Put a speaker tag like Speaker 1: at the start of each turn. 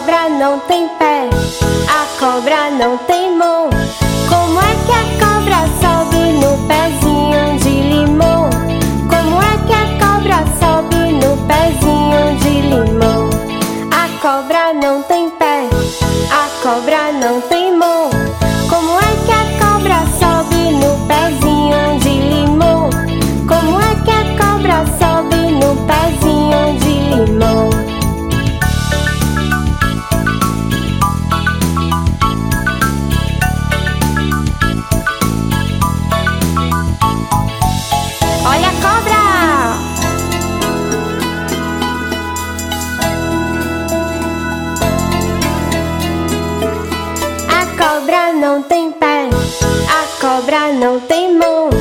Speaker 1: cobra não tem pé, a cobra não tem mão. Como é que a cobra sobe no pezinho de limão? Como é que a cobra sobe no pezinho de limão? A cobra não tem pé, a cobra não tem mão. Não tem pé, a cobra não tem mão.